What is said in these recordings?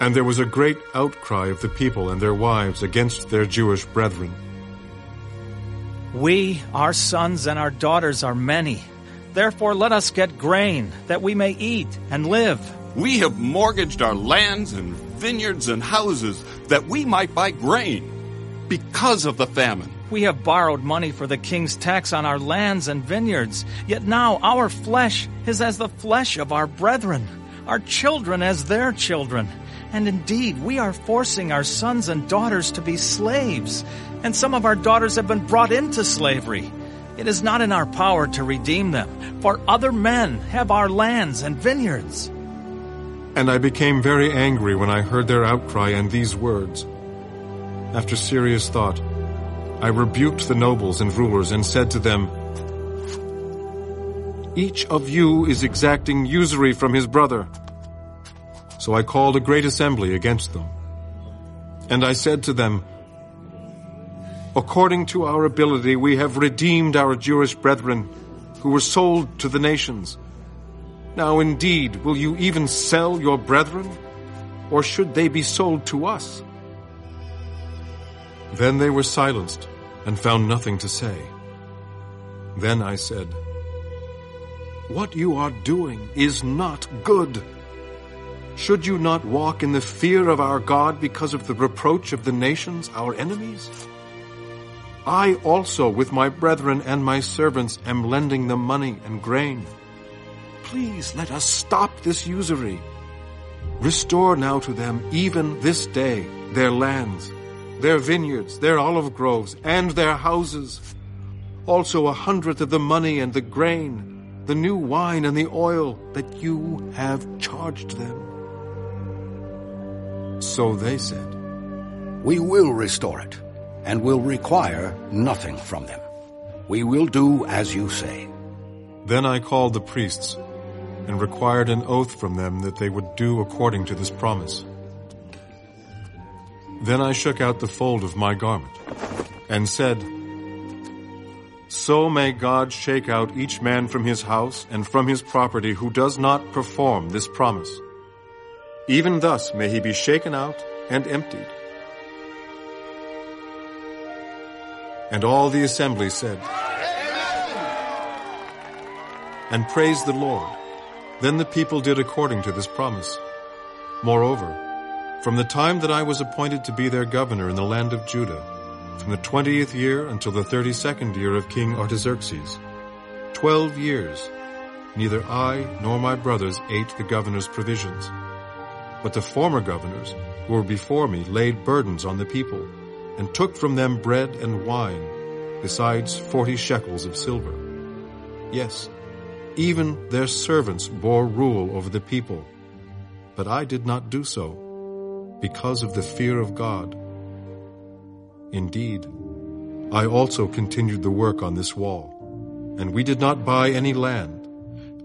And there was a great outcry of the people and their wives against their Jewish brethren. We, our sons and our daughters, are many. Therefore, let us get grain, that we may eat and live. We have mortgaged our lands and vineyards and houses, that we might buy grain, because of the famine. We have borrowed money for the king's tax on our lands and vineyards. Yet now our flesh is as the flesh of our brethren, our children as their children. And indeed, we are forcing our sons and daughters to be slaves, and some of our daughters have been brought into slavery. It is not in our power to redeem them, for other men have our lands and vineyards. And I became very angry when I heard their outcry and these words. After serious thought, I rebuked the nobles and rulers and said to them, Each of you is exacting usury from his brother. So I called a great assembly against them. And I said to them, According to our ability, we have redeemed our Jewish brethren who were sold to the nations. Now indeed, will you even sell your brethren? Or should they be sold to us? Then they were silenced and found nothing to say. Then I said, What you are doing is not good. Should you not walk in the fear of our God because of the reproach of the nations, our enemies? I also, with my brethren and my servants, am lending them money and grain. Please let us stop this usury. Restore now to them, even this day, their lands, their vineyards, their olive groves, and their houses. Also a hundredth of the money and the grain, the new wine and the oil that you have charged them. So they said, We will restore it, and will require nothing from them. We will do as you say. Then I called the priests and required an oath from them that they would do according to this promise. Then I shook out the fold of my garment and said, So may God shake out each man from his house and from his property who does not perform this promise. Even thus may he be shaken out and emptied. And all the assembly said, Amen! And praised the Lord. Then the people did according to this promise. Moreover, from the time that I was appointed to be their governor in the land of Judah, from the twentieth year until the thirty-second year of King Artaxerxes, twelve years, neither I nor my brothers ate the governor's provisions. But the former governors who were before me laid burdens on the people, and took from them bread and wine, besides forty shekels of silver. Yes, even their servants bore rule over the people. But I did not do so, because of the fear of God. Indeed, I also continued the work on this wall, and we did not buy any land.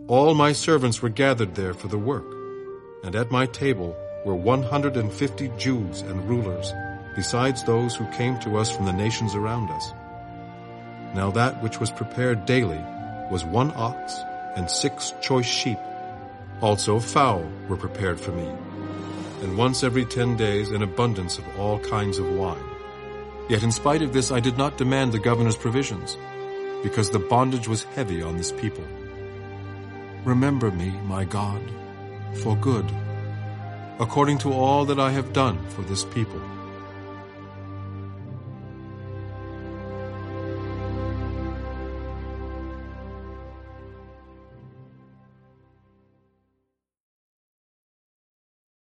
All my servants were gathered there for the work, and at my table were 150 Jews and rulers, besides those who came to us from the nations around us. Now that which was prepared daily was one ox and six choice sheep. Also fowl were prepared for me, and once every ten days an abundance of all kinds of wine. Yet in spite of this I did not demand the governor's provisions, because the bondage was heavy on this people. Remember me, my God, for good, according to all that I have done for this people